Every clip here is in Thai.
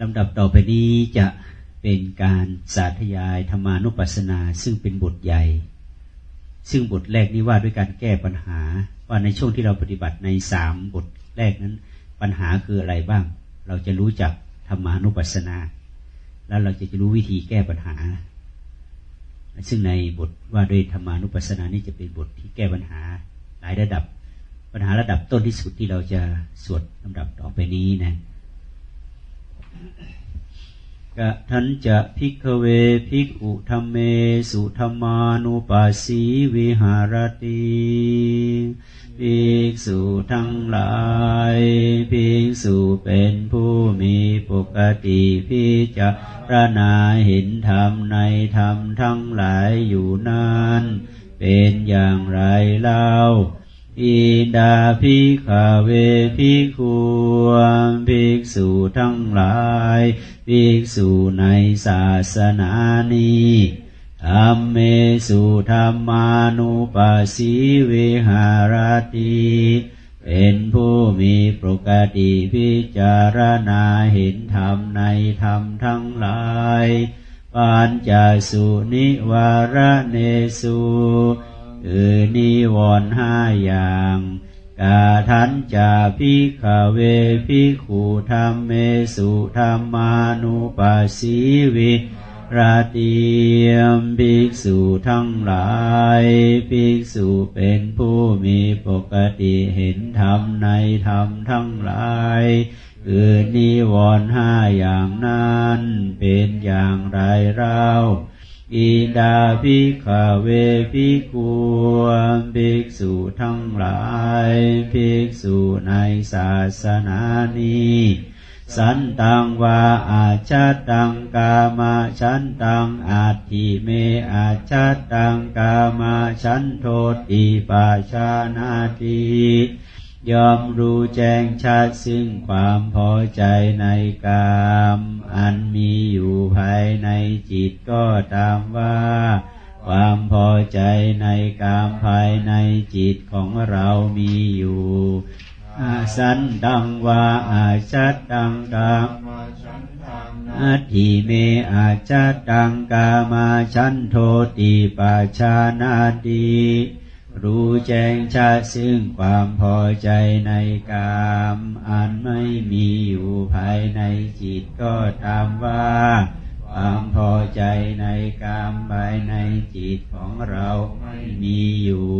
ลำดับต่อไปนี้จะเป็นการสาธยายธรรมานุปัสสนา ซึ่งเป็นบทใหญ่ ซึ่งบทแรกนี้ว่าด้วยการแก้ปัญหา ว่าในช่วงที่เราปฏิบัติในสามบทแรกนั้น ปัญหาคืออะไรบ้าง เราจะรู้จักธรรมานุปัสสนา แล้วเราจะจะรู้วิธีแก้ปัญหา ซึ่งในบทว่าด้วยธรรมานุปัสสนานี่จะเป็นบทที่แก้ปัญหาหลายระดับ ปัญหาระดับต้นที่สุดที่เราจะสวดลำดับต่อไปนี้นะ กะทันจะพิกเวพิกอุธรรมเม สุธรรมานุปัสสีวิหารติภิกษุทั้งหลายภิกษุเป็นผู้มีปกติพิจารณาเห็นธรรมในธรรมทั้งหลายอยู่นั้น เป็นอย่างไรเล่า อิดาภิกขเวภิกขุภิกษุทั้งหลายภิกษุในศาสนานี้ธรรมเมสุธรรมานุปัสสีวิหารติเป็นผู้มีปกติพิจารณาเห็นธรรมในธรรมทั้งหลายปัญจสุนิวารเนสุ คือนิวรณ์ห้าอย่างกาทันจาพิขเวพิขูธรรมเมสุธรรมานุปัสสีวิราตียมภิกษุทั้งหลายภิกษุเป็นผู้มีปกติเห็นธรรมในธรรมทั้งหลายคือนิวรณ์ห้าอย่างนั้นเป็นอย่างไรเล่า อิดาภิกขเวภิกขุภิกษุทั้งหลายภิกษุในศาสนานี้สันตังวาอาชัตังกามาชันตังอาทิเมอาชัตังกามาชันโทติปาชานาติ ยอมรู้แจ้งชัดซึ่งความพอใจในกามอันมีอยู่ภายในจิตก็ตามว่า ความพอใจในกามภายในจิตของเรามีอยู่อาสันดังวาอาชัดดังดังอัติเมอาชัดดังกามาชันโทติปาชานาดี รู้แจ้งชัดซึ่งความพอใจในกามอันไม่มีอยู่ภายในจิตก็ตามว่า ความพอใจในกามภายในจิตของเราไม่มีอยู่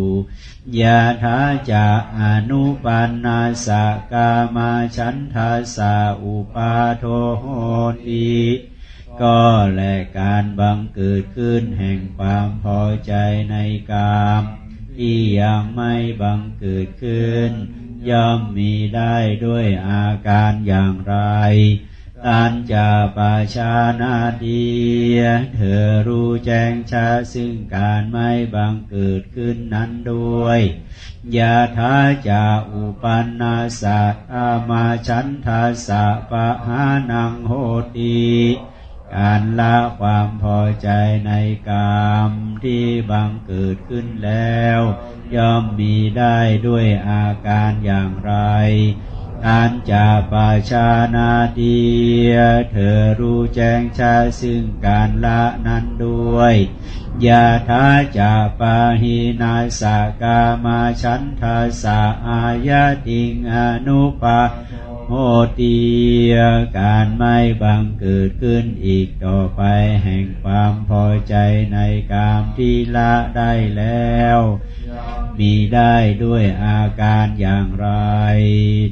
ยาทาจะอนุปันนาสกามาชันทาสาอุปาโทโหติก็และการบังเกิดขึ้นแห่งความพอใจในกาม ที่ยังไม่บังเกิดขึ้น ย่อมมีได้ด้วยอาการอย่างไรตันจะปาชานาดีเธอรู้แจ้งชาซึ่งการไม่บังเกิดขึ้นนั้นด้วยยาทาจาอุปันนาสัตอามาชันทาสะปะหานังโหติ การละความพอใจในกามที่บังเกิดขึ้นแล้ว ย่อมมีได้ด้วยอาการอย่างไรการจะปาชานาดีเธอรู้แจ้งชาซึ่งการละนั้นด้วยยาทาจะปาหินาสากามาชันทาสาอายติงอนุปา โหตีการไม่บังเกิดขึ้นอีกต่อไปแห่งความพอใจในกามที่ละได้แล้ว มีได้ด้วยอาการอย่างไร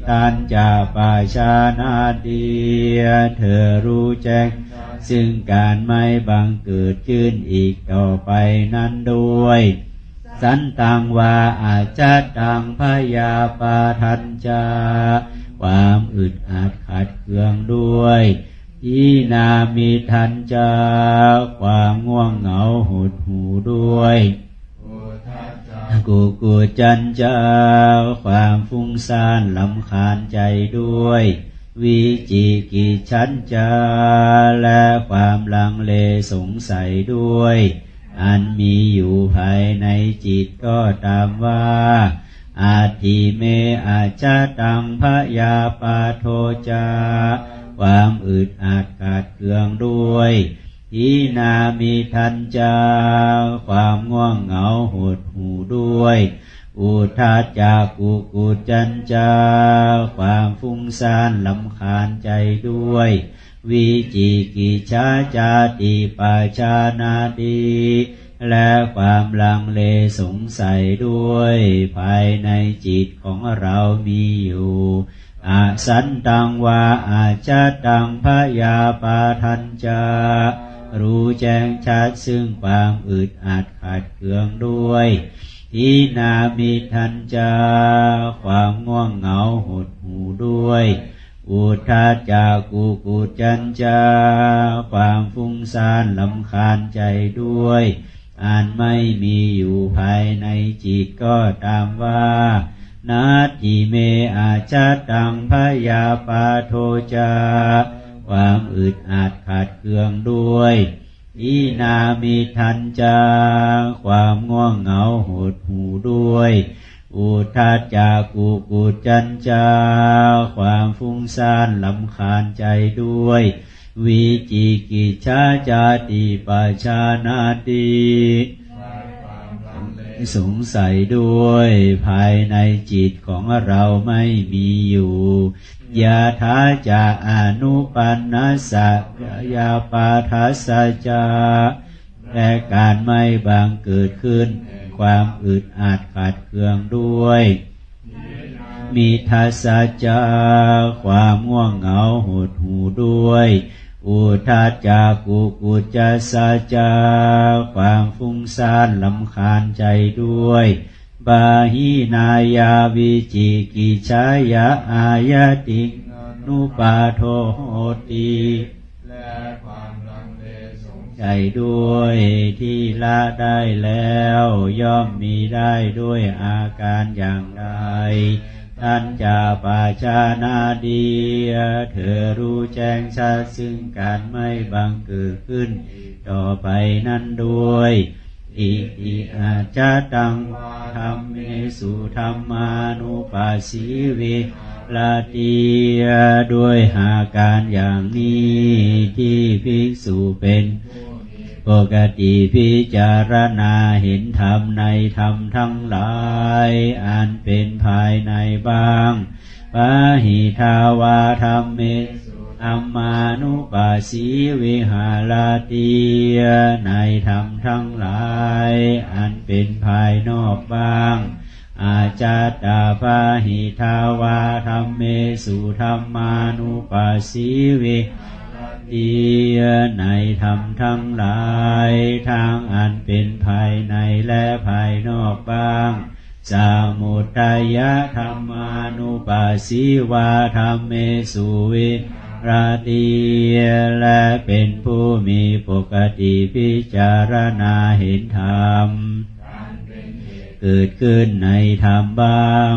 ตันจะปาชานาดีเธอรู้แจ้งซึ่งการไม่บังเกิดขึ้นอีกต่อไปนั้นด้วยสันตังวาอาจจะตังพยาปาทันจา ความอึดอัดขัดเคืองด้วยอีนามีทันจาความง่วงเหงาหดหูด้วยกูกูจันจาความฟุ้งซ่านลำคาญใจด้วย วิจิกิชันจาและความลังเลสงสัยด้วย อันมีอยู่ภายในจิตก็ตามว่า อาทิเมอาจตังพยาปาโทจา ความอึดอัดขาดเคืองด้วยทีนามีทันจา ความง่วงเหงาหดหูด้วย อุทาจากุกุจันจา ความฟุ้งซ่านลำคาญใจด้วย วิจิกิชาจาติปาชานาดี และความลังเลสงสัยด้วย ภายในจิตของเรามีอยู่อาสันตังวาอาจตังพยาปาทันจารู้แจ้งชัดซึ่งความอึดอัดขัดเคืองด้วยทีนามิทันจาความง่วงเหงาหดหูด้วย อุทาจากุกุจันจาความฟุ้งซ่านลำคาญใจด้วย อันไม่มีอยู่ภายในจิตก็ตามว่านาทิเมอาจตังพยาปาโทจา ความอึดอัดขัดเคืองด้วยอีนามิทันจา ความง่วงเหงาหดหูด้วย อุทาจากุกุจันจา ความ ฟุ้งซ่านลำคาญใจด้วย วิจิกิชาจาติปชานาติสงสัยด้วย ภายในจิตของเราไม่มีอยู่ยาทาจะอนุปันนัสะยาปาทัสจาและการไม่บางเกิดขึ้น ความอึดอัดขัดเคืองด้วย มีทัสจาความง่วงเหงาหดหูด้วย อุทาจากุกุจสาจาความฟุ้งซ่านลำคาญใจด้วยบาหินายาวิจิกิชายาอายติงนุปาโทโหติและความลังเลสงใจด้วยที่ละได้แล้ว ย่อมมีได้ด้วยอาการอย่างใด ท่านจะปาชานาดีเธอรู้แจ้งชัดซึ่งการไม่บังเกิดขึ้น ต่อไปนั้นด้วยอิติอาจาตังธรรมเมสุธรรมานุปัสสิวิลาตีด้วยหาการอย่างนี้ที่ภิกษุเป็น ปกติพิจารณาเห็นธรรมในธรรมทั้งหลายอันเป็นภายในบ้างปะหิทาวาธรรมเมอัมมานุปัสสีวิหารตีในธรรมทั้งหลาย อันเป็นภายนอกบ้าง อาจาตาภาหิทาวาธรรมเมสุธรรมานุปัสสีวิ ดียในธรรมทั้งหลายทางอันเป็นภายในและภายนอกบ้างสามุทยะธรรมานุปัสสิวาธรรมเมสุวิราตีและเป็นผู้มีปกติพิจารณาเห็นธรรม เกิดขึ้นในธรรมบาง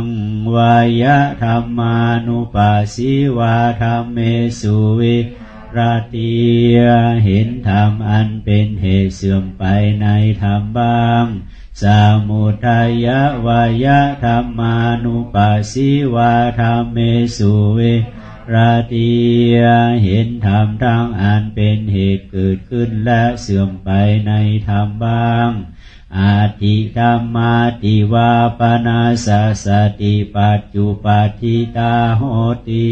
วายะธรรมานุปัสสิวาธรรมเมสุวิรา ตีเห็นธรรมอันเป็นเหตุเสื่อมไปในธรรมบ้างสามุทัยวายะธรรมานุปัสสิวาธรรมเมสุเวราตีเห็นธรรมทั้งอันเป็นเหตุเกิดขึ้นและเสื่อมไปในธรรมบ้าง อาติธรรมาติวาปนาสสติปัจจุปัติตาโหติ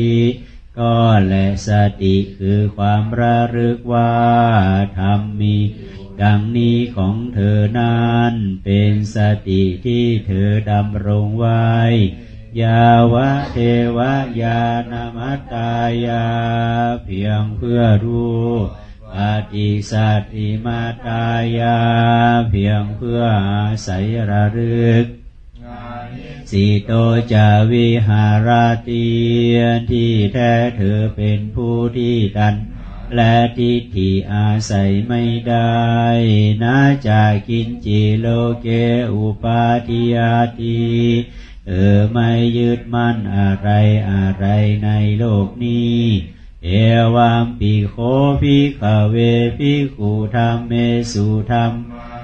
ก็และสติคือความระลึกว่าธรรมมีดังนี้ของเธอนั้นเป็นสติที่เธอดำรงไว้ ยาวะเทวายานามัตตายา เพียงเพื่อรู้ปฏิสัติมาตายา เพียงเพื่ออาศัยระลึก สิโตจาวิหาราตีที่แท้เธอเป็นผู้ที่ดัน และทิฏฐิอาศัยไม่ได้นาจากินจิโลเกอุปาทิยาตีเออไม่ยึดมั่นอะไรอะไรในโลกนี้เอวามปิโคภิกเวภิกขุธรรมเมสุธรรม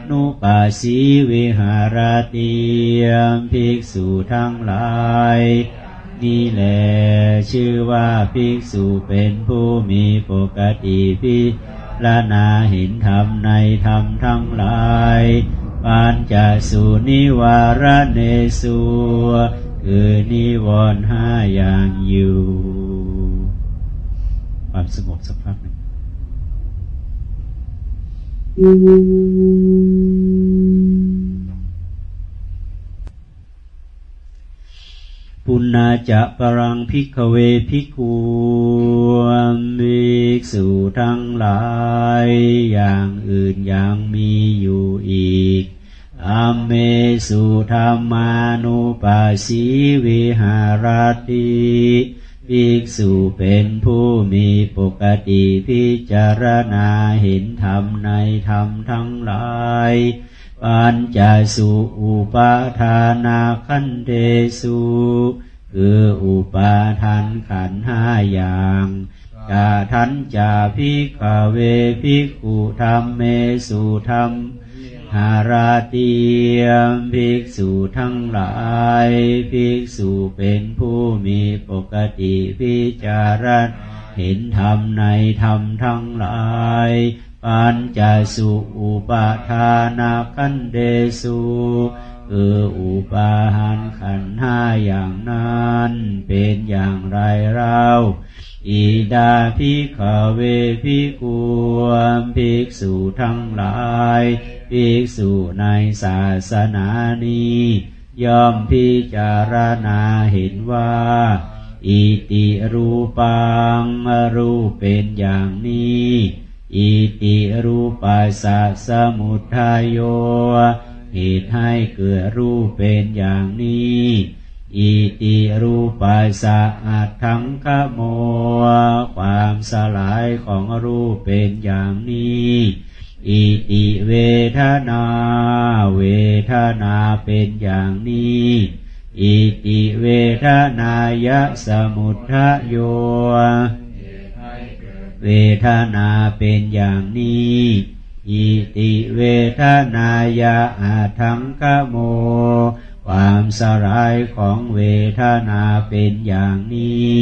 นุปัสสีวิหารติยมภิกษุทั้งหลายนี้แหลชื่อว่าภิกษุเป็นผู้มีปกติพิลานาเห็นธรรมในธรรมทั้งหลายปานจสุนิวารเนสุคือนิวรณ์ห้าอย่างอยู่ ความสงบสักพักหนึ่ง ปุณาจะปรังพิกเวพิกุภิกษุทั้งหลาย อย่างอื่นยังมีอยู่อีกอเมสุธรรมานุปัสสีวิหารติ ภิกษุเป็นผู้มีปกติพิจารณาเห็นธรรมในธรรมทั้งหลาย ปัญจสุอุปาทานักขันเธสุคืออุปาทานขันธ์ห้าอย่างกะถัญจะ ภิกขะเว ภิกขุธัมเมสุ ธัมมา วิหะระติภิกษุทั้งหลาย ภิกษุเป็นผู้มีปกติพิจารณาเห็นธรรมในธรรมทั้งหลายปัญจสุอุปาทานาคันเดสุคืออุปาหานขันห้าอย่างนั้น เป็นอย่างไรเรา อิดาภิกขเวภิกุมภิกษุทั้งหลายภิกษุในศาสนานี้ย่อมพิจารณาเห็นว่า อิติรูปังรูปเป็นอย่างนี้ อิติรูปัสสะสมุทัยโยเหตุให้เกิดรูปเป็นอย่างนี้ อิติรูปัสสะอัตถังขโม ความสลายของรูปเป็นอย่างนี้ อิติเวทนา เวทนาเป็นอย่างนี้ อิติเวทนายะสมุทโย เวทนาเป็นอย่างนี้อิติเวทนายะอาทังกโม ความสลายของเวทนาเป็นอย่างนี้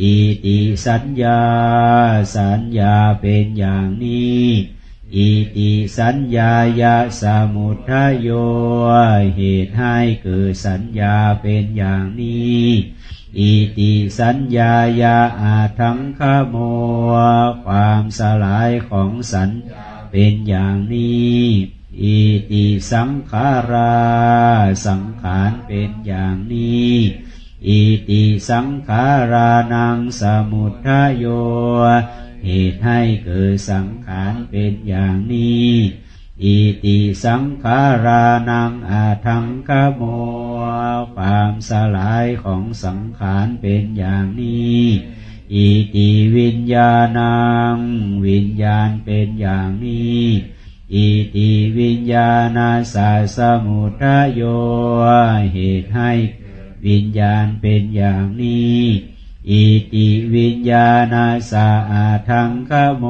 อิติสัญญา สัญญาเป็นอย่างนี้ อิติสัญญายาสมุทโย เหตุให้เกิดสัญญาเป็นอย่างนี้อิติสัญญายาอาทังขโม ความสลายของสัญญาเป็นอย่างนี้ อิติสังขาราสังขารเป็นอย่างนี้อิติสังขารานังสมุทโย เหตุให้เกิดสังขารเป็นอย่างนี้อิติสังขารานังอาทังกโมความสลายของสังขารเป็นอย่างนี้อิติวิญญาณัง วิญญาณเป็นอย่างนี้ อิติวิญญาณาสาสมุทโยเหตุให้วิญญาณเป็นอย่างนี้ อิติวิญญาณาสาอาทังขโม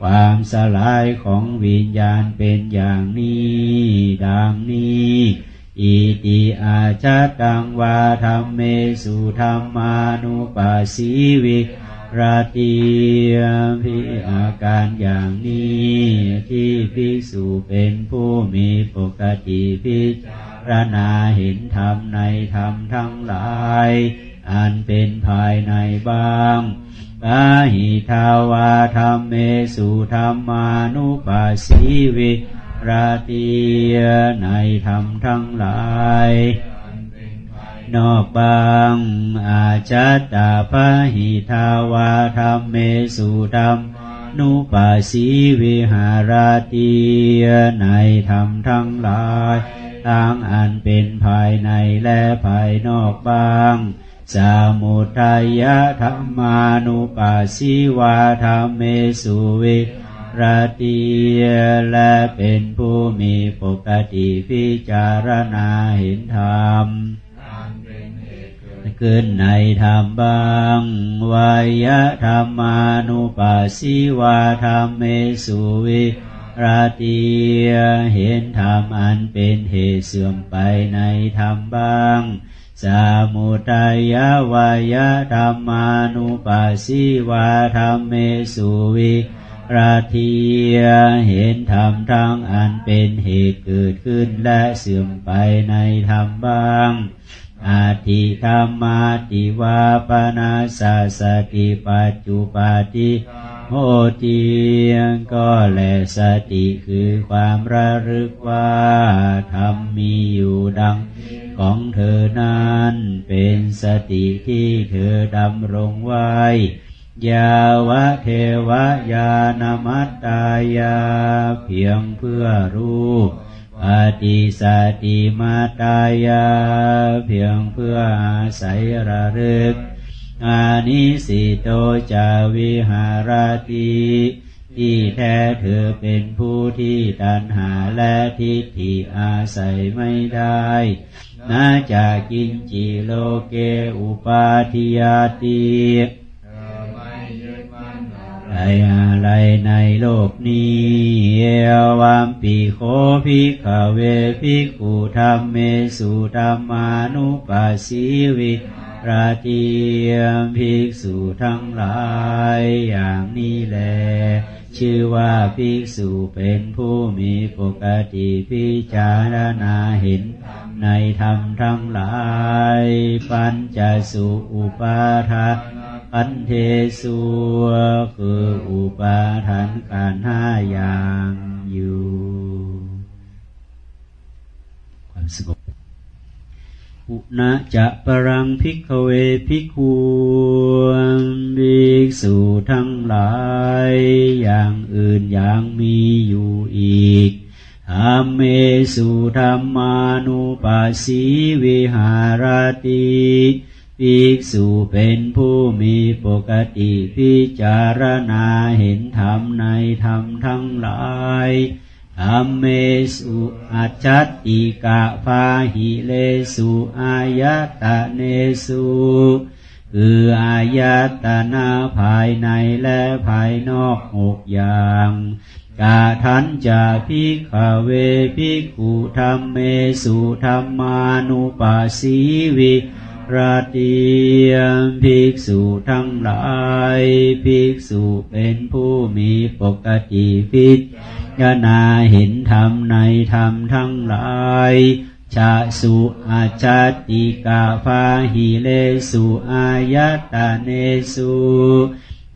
ความสลายของวิญญาณเป็นอย่างนี้ดังนี้อิติอาจตังวาธรรมเมสุธรรมานุปัสสีวิ ราตีพิอาการอย่างนี้ที่ภิกษุเป็นผู้มีปกติพิจารณาเห็นธรรมในธรรมทั้งหลาย อันเป็นภายในบ้างปาหิทาวาธรรมเมสุธรรมานุปัสสีวิราตีในธรรมทั้งหลาย นอกบางอาจัตตาพหิทาวาธรรมเมสุธรรมนุปัสสีวิหาราตีในธรรมทั้งหลายทั้งอันเป็นภายในและภายนอกบางสามุทัยธรรมานุปัสสีวาธรรมเมสุวิรตีและเป็นผู้มีปกติพิจารณาเห็นธรรม ขึ้นในธรรมบางวายะธรรมานุปัสสิวาธรรมเมสุวิราตีเห็นธรรมอันเป็นเหตุเสื่อมไปในธรรมบางสามุทัยวายะธรรมานุปัสสิวาธรรมเมสุวิราทีเห็นธรรมทั้งอันเป็นเหตุเกิดขึ้นและเสื่อมไปในธรรมบาง อาทิธรรมาติวาปนาสาสติปัจจุปาติโหติก็แลสติคือความระลึกว่าธรรมมีอยู่ดังของเธอนั้นเป็นสติที่เธอดำรงไว้ ยาวะเทวายานมัตตายาเพียงเพื่อรู้ ปฏิสติมาตายา เพียงเพื่ออาศัยระลึก อานิสิโตจาวิหารติที่แท้เธอเป็นผู้ที่ตัณหาและทิฏฐิอาศัยไม่ได้นาจากกินจิโลเกอุปาทิยาติ ใดอะไรในโลกนี้เอวามปีโคภิกขเวภิกขุธรรมเมสุธรรมานุปัสสิวิราตียมภิกษุทั้งหลายอย่างนี้แล ชื่อว่าภิกษุเป็นผู้มีปกติพิจารณาเห็น ในธรรมทั้งหลาย ปัญจสุอุปาทา ปันเทสุคืออุปาทานการห้าอย่างอยู่ ความสงบอุณจะปรังพิกเวพิคูภิกษุทั้งหลาย อย่างอื่นอย่างมีอยู่อีกธรรมเมสุธรรมานุปัสสีวิหารติ ภิกษุเป็นผู้มีปกติพิจารณาเห็นธรรมในธรรมทั้งหลายธรรมเมสุอัจจติกะพาหิเลสุอายตะเนสุคืออายตนาภายในและภายนอกหกอย่างกาทันจะพิกเวพิกุธรรมเมสุธรรมานุปัสสีวิ ราตียมภิกษุทั้งหลาย ภิกษุเป็นผู้มีปกติพิจารณาเห็นธรรมในธรรมทั้งหลายชาสุอาจติกาภาหิเลสุอายตาเนสุ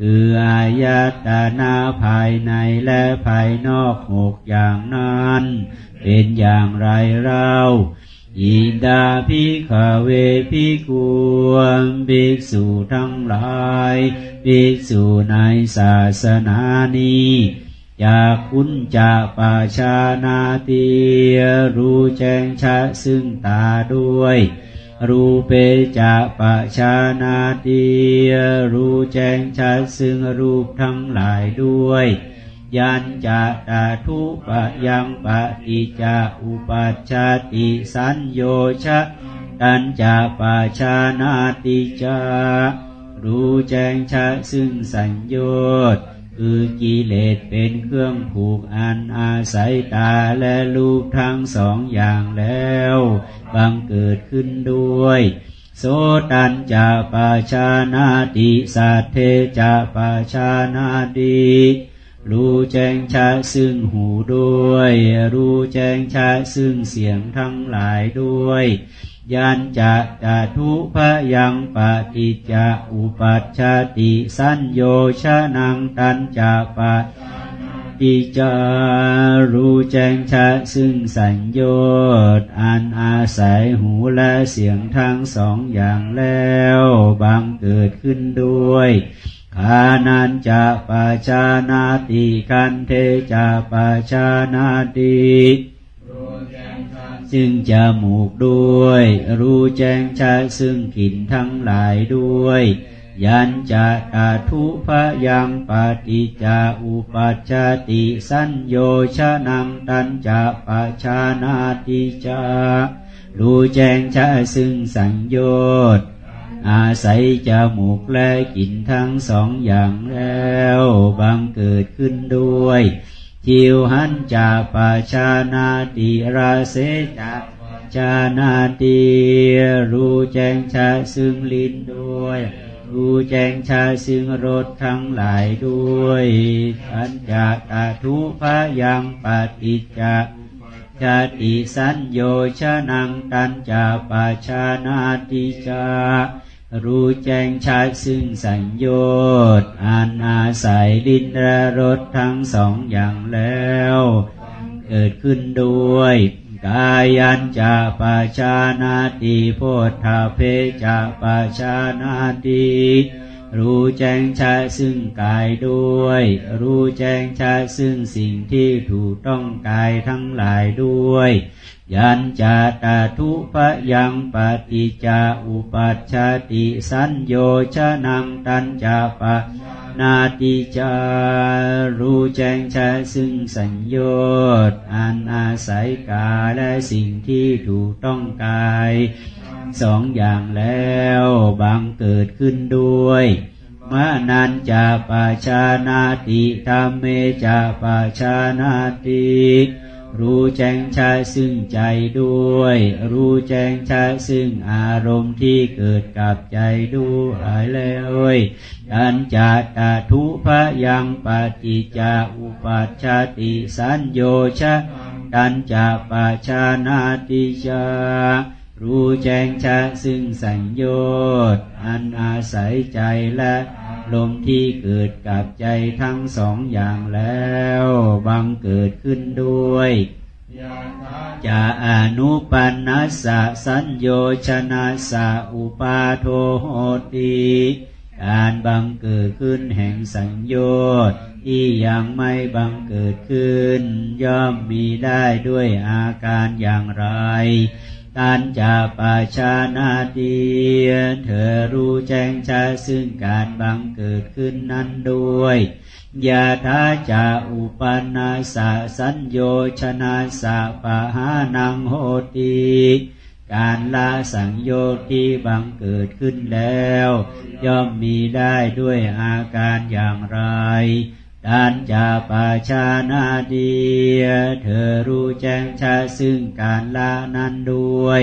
คืออายตานาภายในและภายนอกหกอย่างนั้น เป็นอย่างไรเรา อิดาภิกขเวภิกุมภิกษุทั้งหลายภิกษุในศาสนานี้จากคุณจากปาชานาตีรู้แจ้งชัดซึ่งตาด้วย รูเปจากปาชานาตีรู้แจ้งชัดซึ่งรูปทั้งหลายด้วย ยันจะตาทุปะยังปะติจาอุปัชาติสัญโยชะตันจะปะชานาติจารู้แจ้งชะซึ่งสัญโยชน์คือกิเลสเป็นเครื่องผูกอันอาศัยตาและลูกทั้งสองอย่างแล้วบังเกิดขึ้นด้วย โสตันจะปาชานาติสัตเทจะปาชานาติ รู้แจ้งชัดซึ่งหูด้วย รู้แจ้งชัดซึ่งเสียงทั้งหลายด้วยยันจะจทุพยังปฏิจจอุปัชชติสัญโยชนังตันจะปฏิจารู้แจ้งชัดซึ่งสัญโยชน์ อันอาศัยหูและเสียงทั้งสองอย่างแล้วบังเกิดขึ้นด้วย คานันจะปะชานาติกันเทจะปะชานาติซึ่งจมูกด้วย รู้แจ้งชัดซึ่งกลิ่นทั้งหลายด้วย ยันจะตาทุพยังปฏิจาอุปัชติสัญโยชนังตันจะปะชานาติจารู้แจ้งชัดซึ่งสังโยชน์ อาศัยจมูกและกลิ่นทั้งสองอย่างแล้วบังเกิดขึ้นด้วยจิวหันจาปาชานาติราเสจาชานาติรู้แจ้งชาซึ่งลิ้นด้วย รู้แจ้งชาซึ่งรสทั้งหลายด้วยอันจะตาทุพยังปฏิจจชาติสัญโยชนังตันจาปาชานาติจา รู้แจ้งชัดซึ่งสัญโยชน์อันอาศัยดินและรสทั้งสองอย่างแล้ว เกิดขึ้นด้วย กายัญจะปาชานาติโพธาเพจะปาชานาติรู้แจ้งชัดซึ่งกายด้วย รู้แจ้งชัดซึ่งสิ่งที่ถูกต้องกายทั้งหลายด้วย ยันจาตาทุพยังปฏิจาอุปัชาติสัญโยชนังตันจาปะนาติจารู้แจ้งชาซึ่งสัญโยชน์อันอาศัยกาและสิ่งที่ถูกต้องกายสองอย่างแล้วบังเกิดขึ้นด้วยมานันจะปาชานาติธรรมเมจะปาชานาติ รู้แจ้งชัดซึ่งใจด้วย รู้แจ้งชัดซึ่งอารมณ์ที่เกิดกับใจด้วยเลยอันจัตาทุพยังปฏิจาอุปัชชติสัญโยชะตันจะปะชานาติชา รู้แจ้งชัดซึ่งสัญโยชน์อันอาศัยใจและลมที่เกิดกับใจทั้งสองอย่างแล้วบังเกิดขึ้นด้วยจะอนุปันนัสสะสัญโยชนะสะอุปาโทโหติการบังเกิดขึ้นแห่งสัญโยชน์ที่ยังไม่บังเกิดขึ้น ย่อมมีได้ด้วยอาการอย่างไร ตันจะปาชานาดีเธอรู้แจ้งชัดซึ่งการบังเกิดขึ้นนั้นด้วยยาทาจะอุปนาสะสัญโยชนะสะปะหานังโหติการละสังโยชน์ที่บังเกิดขึ้นแล้ว ย่อมมีได้ด้วยอาการอย่างไร ดันจะปาชานาดีเธอรู้แจ้งชัดซึ่งการละนั้นด้วย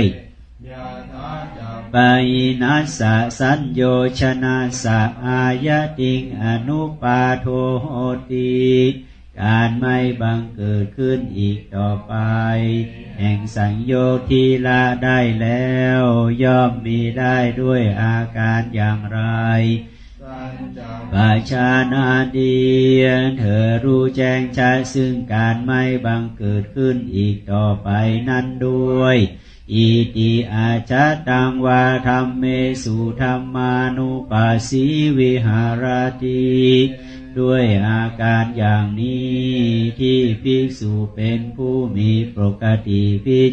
ปายนัสสะสัญโยชนะสะอายติงอนุปาโทโหติการไม่บังเกิดขึ้นอีกต่อไป แห่งสังโยชน์ที่ละได้แล้ว ย่อมมีได้ด้วยอาการอย่างไร ปาชานาดีเธอรู้แจ้งชัดซึ่งการไม่บังเกิดขึ้นอีกต่อไปนั้นด้วย อิติอาจตังวาธรรมเมสุธรรมานุปัสสีวิหารติด้วยอาการอย่างนี้ที่ภิกษุเป็นผู้มีปกติพิ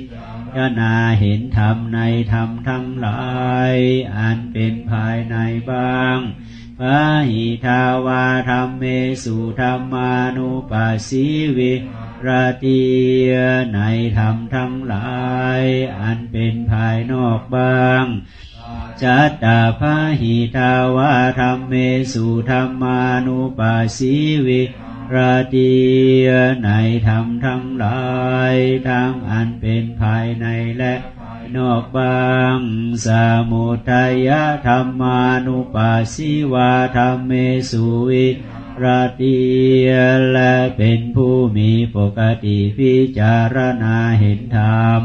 จารณาเห็นธรรมในธรรมทั้งหลาย อันเป็นภายในบ้าง พระหิทาวาธรรมเมสุธรรมานุปัสสีวิรติในธรรมทั้งหลาย อันเป็นภายนอกบ้างจัตตาพระหิทาวาธรรมเมสุธรรมานุปัสสีวิรติในธรรมทั้งหลายทั้งอันเป็นภายในและ นอกบางสมุทัยธรรมานุปัสสิวาธรรมเมสุวิรติและเป็นผู้มีปกติพิจารณาเห็นธรรม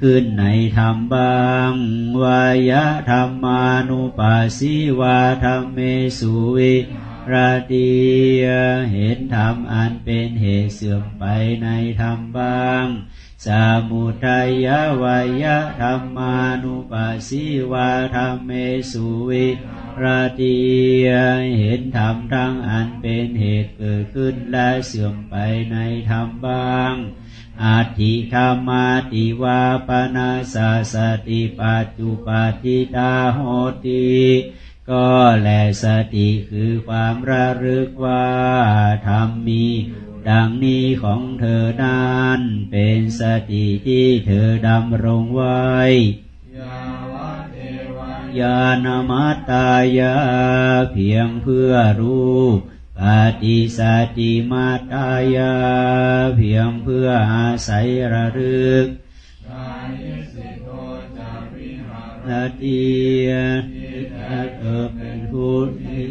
ขึ้นในธรรมบางวายธรรมานุปัสสิวาธรรมเมสุวิรติเห็นธรรมอันเป็นเหตุเสื่อมไปในธรรมบาง สมุทัยวายธรรมานุปัสสิวาธรรมเมสุวิรติเห็นธรรมทั้งอันเป็นเหตุเกิดขึ้นและเสื่อมไปในธรรมบ้างอาทิธรรมาติวาปนาสาสติปัจจุปติตาโหติก็แลสติคือความระลึกว่าธรรมมี ดังนี้ของเธอนั้นเป็นสติที่เธอดำรงไว้ ยานามัตตายาเพียงเพื่อรู้ปฏิสติมาตายาเพียงเพื่ออาศัยระลึกละเทียที่เธอเป็นผู้ที่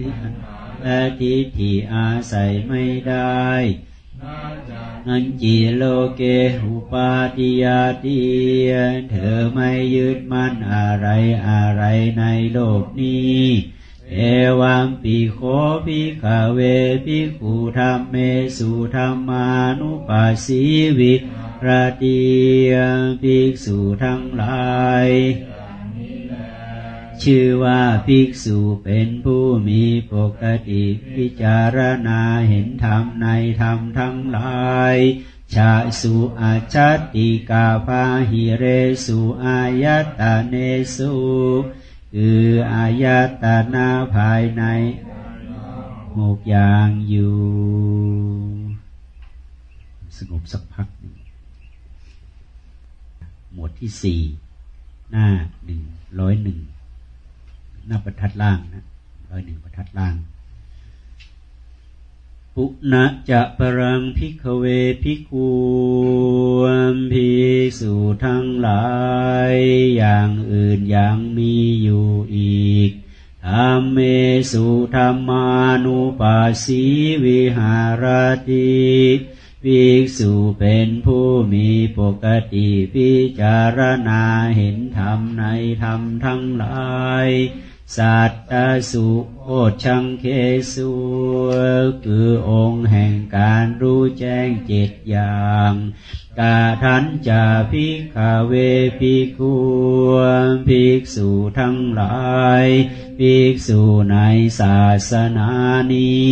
และทิฏฐิอาศัยไม่ได้ นันจีโลเกหุปาติยาติเธอไม่ยึดมั่นอะไรอะไรในโลกนี้เอวังปิโคปิกขเวปิขุธรรมเมสุธรรมานุปัสสีวิรติยภิกษุทั้งหลาย ชื่อว่าภิกษุเป็นผู้มีปกติพิจารณาเห็นธรรมในธรรมทั้งหลายชาสุอาชัตติกาภาหิเรสุอายตาเนสุคืออายตนาภายในหกอย่างอยู่ สงบสักพักหนึ่งหมวดที่สี่หน้าหนึ่งร้อยหนึ่ง หน้าประทัดล่างนะร้อยหนึ่งประทัดล่าง ปุณะจะปรังพิกเวพิกูมพิสูทั้งหลาย อย่างอื่นอย่างมีอยู่อีกธรรมเมสุธรรมานุปัสสีวิหารติภิกษุเป็นผู้มีปกติพิจารณาเห็นธรรมในธรรมทั้งหลาย สัตตสุโอชังเคสุคือองค์แห่งการรู้แจ้งเจ็ดอย่างกาทันจะพิกเวพิกุภิกษุทั้งหลายภิกษุในศาสนานี้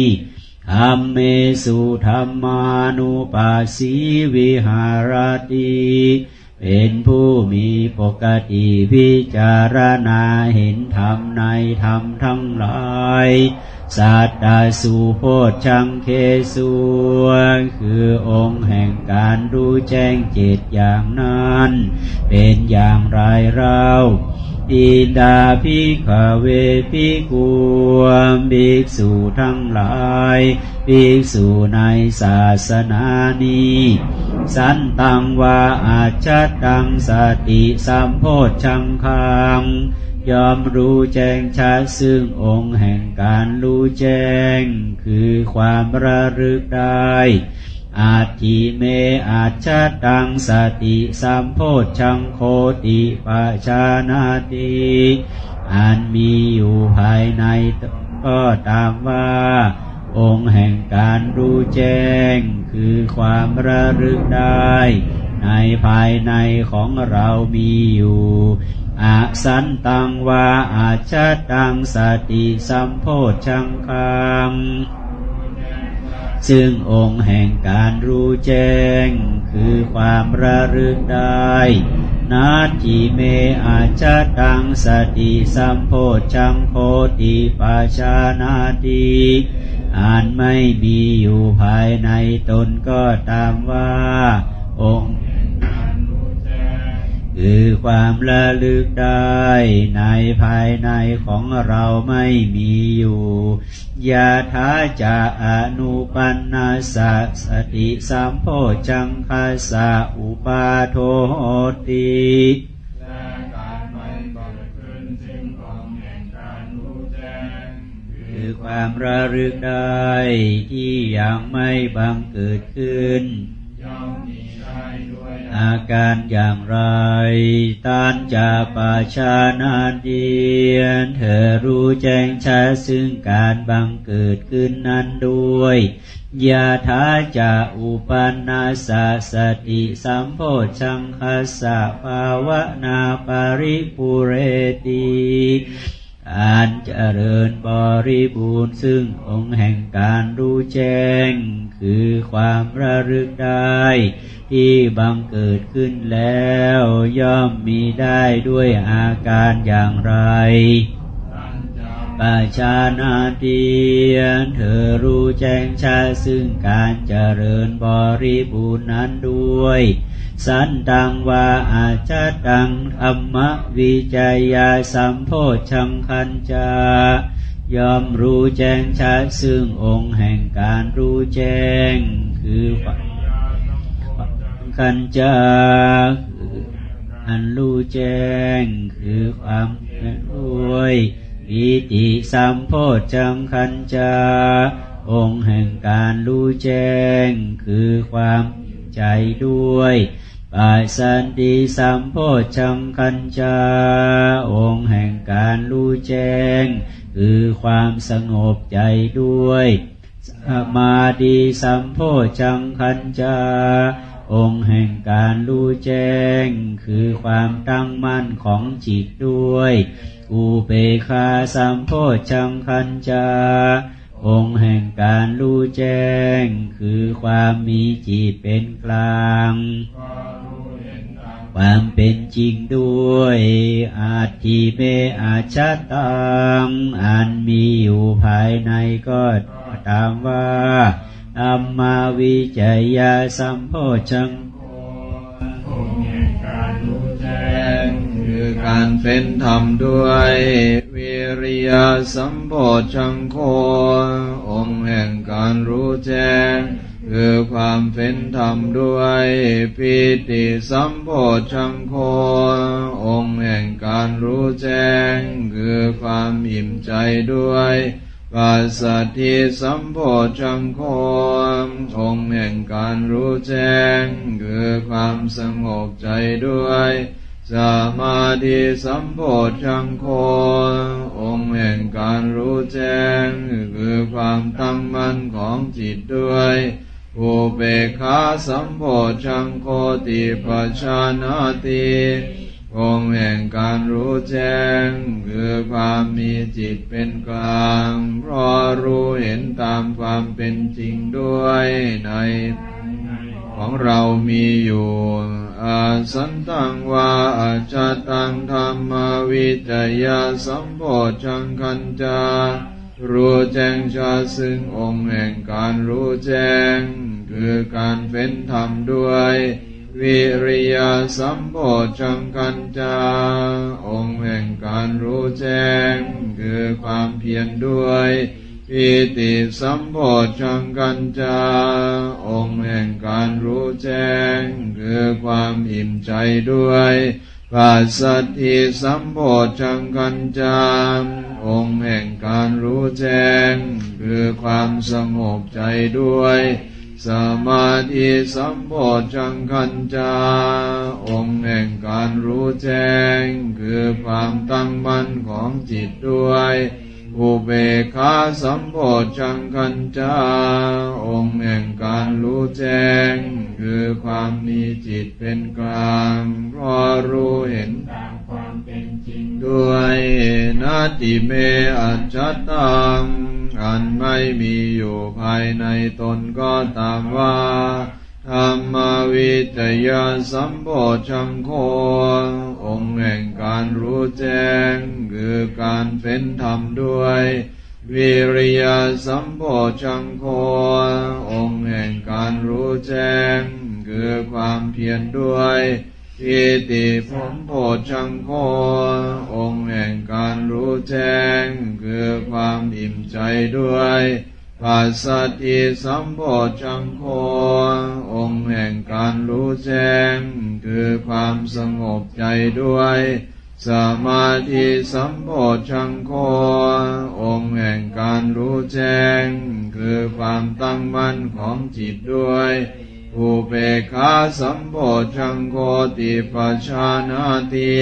ธรรมเมสุธรรมานุปัสสีวิหารติ เป็นผู้มีปกติพิจารณาเห็นธรรมในธรรมทั้งหลายสัตตสุโพชังเคสุคือองค์แห่งการรู้แจ้งจิตอย่างนั้น เป็นอย่างไรเรา อิดาภิกขเวภิกุมภิกษุทั้งหลายภิกษุในศาสนานี้สันตังวาอาจตังสติสัมโพชังคังยอมรู้แจ้งชัดซึ่งองค์แห่งการรู้แจ้ง คือความระลึกได้ อาทิเมอาจตังสติสัมโพชังโคติปะชานาติอันมีอยู่ภายในก็ตามว่า องค์แห่งการรู้แจ้ง คือความระลึกได้ ในภายในของเรามีอยู่อาสันตังวาอาชาตังสติสัมโพชังคัง ซึ่งองค์แห่งการรู้แจ้ง คือความระลึกได้นาทิเมอาจตังสติสัมโพชังโคติปาชานาติอ่านไม่มีอยู่ภายในตนก็ตามว่า องค์ คือความระลึกได้ในภายในของเราไม่มีอยู่ยาทาจะอนุปันนาสสติสัมโพจังคาสะอุปาโทติคือความระลึกได้ที่ยังไม่บังเกิดขึ้น อาการอย่างไรตานจะปาชานาเดียนเธอรู้แจ้งชัดซึ่งการบังเกิดขึ้นนั้นด้วยยาทาจะอุปนนาสสติสัมโพชังคสะภาวนาปริปุเรติ การเจริญบริบูรณ์ซึ่งองค์แห่งการรู้แจ้ง คือความระลึกได้ ที่บังเกิดขึ้นแล้ว ย่อมมีได้ด้วยอาการอย่างไรปัจานาตีเธอรู้แจ้งชัดซึ่งการเจริญบริบูรณ์นั้นด้วย สันตังวาอาจตังธรรมวิจัยยาสัมโพชังคันจายอมรู้แจ้งชัดซึ่งองค์แห่งการรู้แจ้ง คือขันจาคืออันรู้แจ้ง คือความด้วยปิติสัมโพชังคันจาองค์แห่งการรู้แจ้ง คือความ ใจด้วยปัสสันติสัมโพชังคัญจา องค์แห่งการรู้แจ้ง คือความสงบใจด้วยสมาธิสัมโพชังคัญจา องค์แห่งการรู้แจ้ง คือความตั้งมั่นของจิตด้วย อุเบคาสัมโพชังคัญจา องค์แห่งการรู้แจ้ง คือความมีจิตเป็นกลาง ความเป็นจริงด้วย อาทิเมอาชาตังอันมีอยู่ภายในก็ตามว่าอัมมาวิจัยาสัมโพชัง คือการเป็นธรรมด้วยวิริยสัมโพชังโคองค์แห่งการรู้แจ้งคือความเป็นธรรมด้วยปิติสัมโพชังโคองค์แห่งการรู้แจ้ง คือความอิ่มใจด้วย ปัสสัทธิสัมโพชังโคองแห่งการรู้แจ้ง คือความสงบใจด้วย สมาธิสัมโพชังโคองแห่งการรู้แจ้ง คือความตั้งมั่นของจิตด้วยอุเบกขาสัมโพชังโคติปัชานาติ องค์แห่งการรู้แจ้ง คือความมีจิตเป็นกลางเพราะรู้เห็นตามความเป็นจริงด้วยในของเรามีอยู่อาสันตังวาอาจตังธรรมวิจยาสัมโพชังคัญจารู้แจ้งชาซึ่งองค์แห่งการรู้แจ้ง คือการเป็นธรรมด้วย วิริยสัมโพชังคัญจา องค์แห่งการรู้แจ้ง คือความเพียรด้วยปิติสัมโพชังกัญจา องค์แห่งการรู้แจ้ง คือความอิ่มใจด้วยปัสสัทธิสัมโพชังกัญจา องค์แห่งการรู้แจ้ง คือความสงบใจด้วย สมาธิสัมโพชังคัญจา องค์แห่งการรู้แจ้ง คือความตั้งมั่นของจิตด้วยอุเบกขาสัมโพชังคัญจา องค์แห่งการรู้แจ้ง คือความมีจิตเป็นกลางเพราะรู้เห็นตามความเป็นจริงด้วยนาติเมอัจจตัง อันไม่มีอยู่ภายในตนก็ตามว่าธรรมวิจยาสัมโพชังโคองค์แห่งการรู้แจ้ง คือการเป็นธรรมด้วย วิริยาสัมโพชังโคองค์แห่งการรู้แจ้ง คือความเพียรด้วย อิติผลโพชังโคองค์แห่งการรู้แจ้ง คือความอิ่มใจด้วยปัสสัทธิสัมโพชังโคองค์แห่งการรู้แจ้ง คือความสงบใจด้วย สมาธิสัมโพชังโคองค์แห่งการรู้แจ้ง คือความตั้งมั่นของจิตด้วย อุเบกขาสัมโพชังโคติปัชานาติ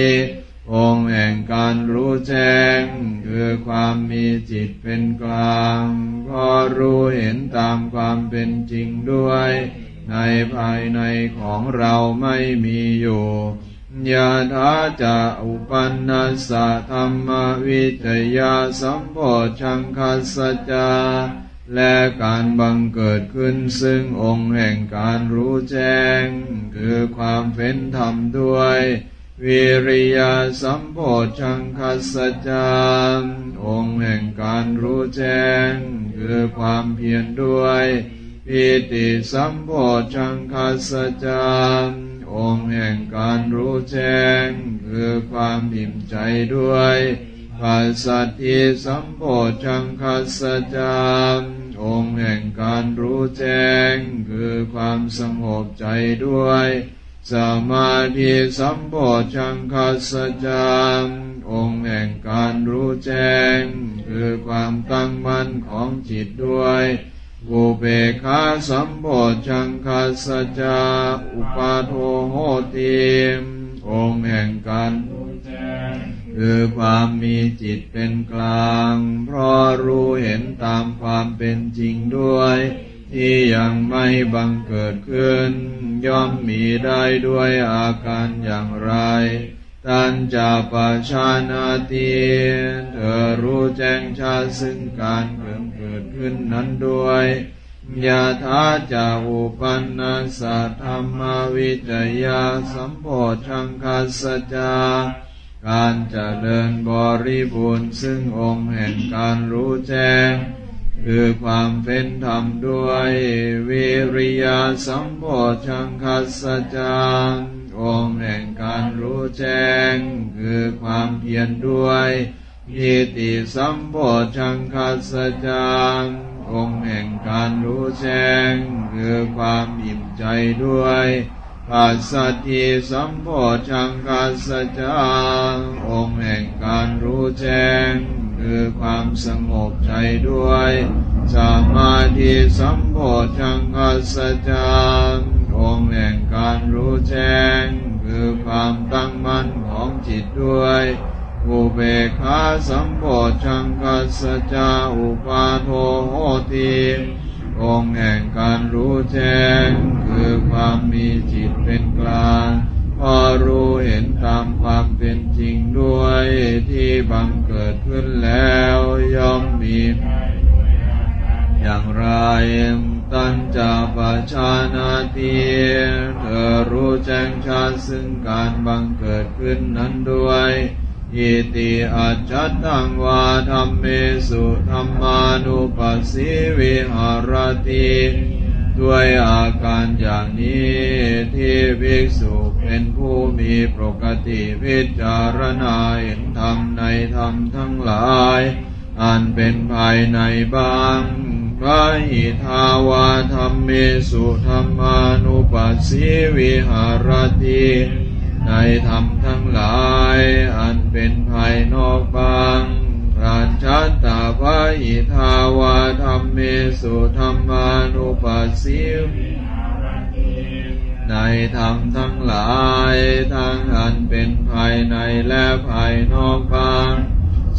องค์แห่งการรู้แจ้ง คือความมีจิตเป็นกลาง ก็รู้เห็นตามความเป็นจริงด้วย ในภายในของเราไม่มีอยู่ยาธาจะอุปันนัสสะธรรมวิจยาสัมโพชังคัสจา และการบังเกิดขึ้นซึ่งองค์แห่งการรู้แจ้ง คือความเป็นธรรมด้วย วิริยะสัมโพชังคัสจามองค์แห่งการรู้แจ้ง คือความเพียรด้วยปิติสัมโพชังคัสจามองค์แห่งการรู้แจ้ง คือความอิ่มใจด้วยปัสสัทธิสัมโพชังคัสจาม องค์แห่งการรู้แจ้ง คือความสงบใจด้วยสมาธิสัมโพชังคัสสจามองค์แห่งการรู้แจ้ง คือความตั้งมั่นของจิตด้วยอุเบกขาสัมโพชังคัสสจาอุปาโทโหติองค์แห่งการรู้แจ้ง คือความมีจิตเป็นกลาง เพราะรู้เห็นตามความเป็นจริงด้วย ที่ยังไม่บังเกิดขึ้น ย่อมมีได้ด้วยอาการอย่างไรตันจะปชานาตีเธอรู้แจ้งชาซึ่งการเกิดเกิดขึ้นนั้นด้วยยาทาจาอุปันนัสสะธรรมวิจยาสัมโพชังคัสจา การจเจริญบริบูรณ์ซึ่งองค์แห่งการรู้แจ้ง คือความเป็นธรรมด้วยวิริยาสัมโพชังคัสจาองค์แห่งการรู้แจ้ง คือความเพียรด้วยยิติสัมโพชังคัสจางองค์แห่งการรู้แจ้ง คือความอิ่มใจด้วย ปัสสัทธิสัมโพชังคัสจางองค์แห่งการรู้แจ้ง คือความสงบใจด้วยสมาธิสัมโพชังคัสจางองค์แห่งการรู้แจ้ง คือความตั้งมั่นของจิตด้วยอุเบกขาสัมโพชังกัสจาอุปาโทโหติ องค์แห่งการรู้แจ้ง คือความมีจิตเป็นกลางพอรู้เห็นตามความเป็นจริงด้วยที่บังเกิดขึ้นแล้วย่อมมีอย่างไรตันจะปชานาตีเธอรู้แจ้งชาซึ่งการบังเกิดขึ้นนั้นด้วย อิติอัจจตังวาธรรมเมสุธรรมานุปัสสิวิหารติด้วยอาการอย่างนี้ที่ภิกษุเป็นผู้มีปกติพิจารณาเห็นธรรมในธรรมทั้งหลายอันเป็นภายในบางพระหิทาวาธรรมเมสุธรรมานุปัสสิวิหารติในธรรมทั้งหลายอัน เป็นภายนอกบางราชัตตาภาหิทาวาธรรมเมสุธรรมานุปัสสิในธรรมทั้งหลายทั้งอันเป็นภายในและภายนอกบาง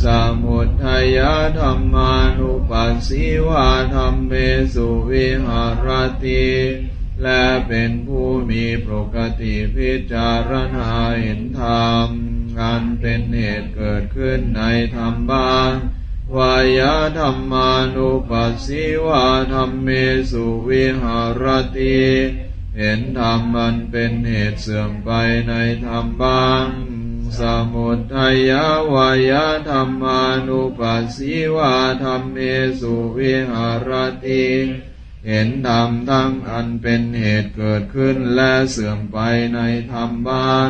สมุทัยธรรมานุปัสสิวาธรรมเมสุวิหารติและเป็นผู้มีปกติพิจารณาเห็นธรรม การเป็นเหตุเกิดขึ้นในธรรมบางวายธรรมานุปัสสิวาธรรมเมสุวิหารติเห็นธรรมมันเป็นเหตุเสื่อมไปในธรรมบาง สมุทัยาวายธรรมานุปัสสิวาธรรมเมสุวิหารติเห็นธรรมทั้งอันเป็นเหตุเกิดขึ้นและเสื่อมไปในธรรมบาง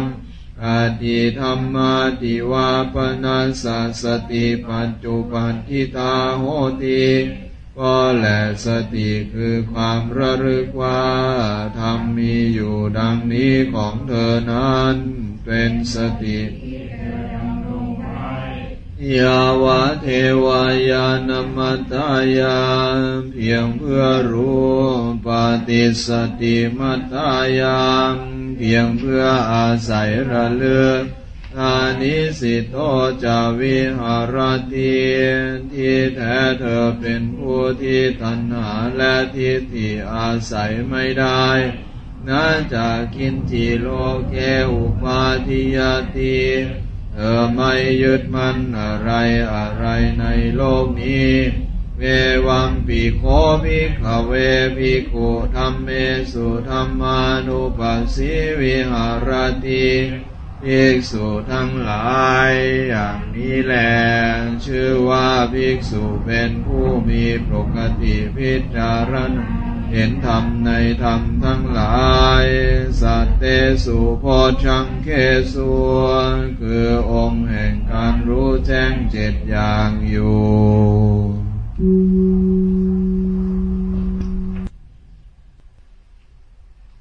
อาทิธรรมาติวาปนาสสติปัจจุปันทิตาโหติก็แหละสติคือความระลึกว่าธรรมมีอยู่ดังนี้ของเธอนั้น เป็นสติยาวะเทวายานมัตตายาเพียงเพื่อรู้ปฏิสติมัตายาเพียงเพื่ออาศัยระลึกอานิสิตโตจาวิหารติที่แท้เธอเป็นผู้ที่ตัณหาและทิฏฐิอาศัยไม่ได้น่าจะกินทีโลเกอุปาทิยติเธอไม่ยึดมั่นอะไรอะไรในโลกนี้ เววังปิโคภิกขเวภิกขุธรรมเมสุธรรมานุปัสสิวิหารติภิกษุทั้งหลายอย่างนี้แลชื่อว่าภิกษุเป็นผู้มีปกติพิจารณาเห็นธรรมในธรรมทั้งหลาย สัตเตสุโพชังเคสุคือองค์แห่งการรู้แจ้งเจ็ดอย่างอยู่ Mm-hmm.